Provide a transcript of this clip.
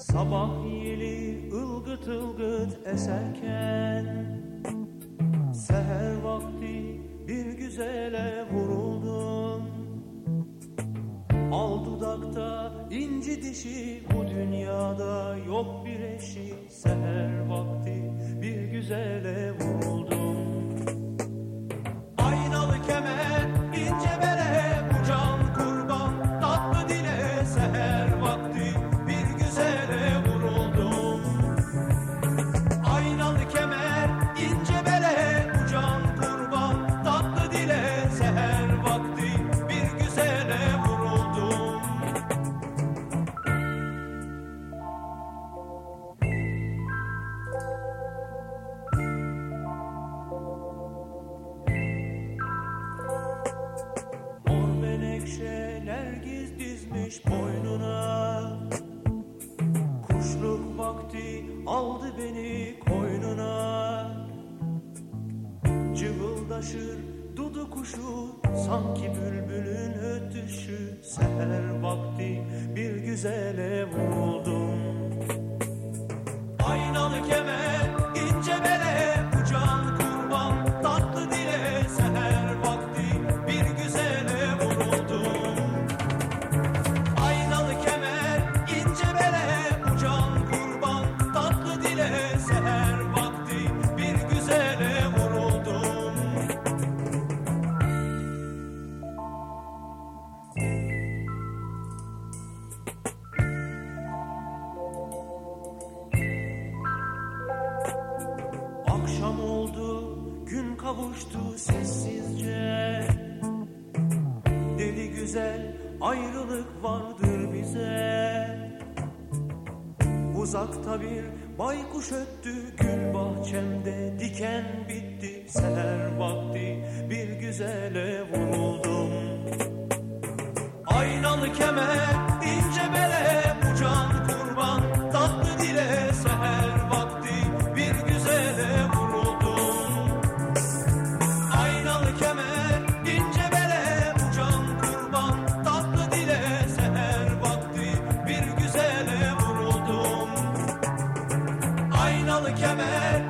Sabah yeli ılgıt ılgıt eserken Seher vakti bir güzele vuruldum. Al dudakta inci dişi bu dünyada yok bir eşi. Seher vakti bir güzele menekşe nergiz dizmiş boynuna. Kuşluk vakti aldı beni koynuna. Cıvıldaşır dudu kuşu Sanki bülbülün ötüşü. Seher vakti bir güzele vuruldum. Aynalı kemer kavuştu sessizce. Deli güzel ayrılık vardır bize. Uzakta bir baykuş öttü gül bahçemde Diken bitti. Seher vakti bir güzele vuruldum. Aynalı kemer aynalı kemer.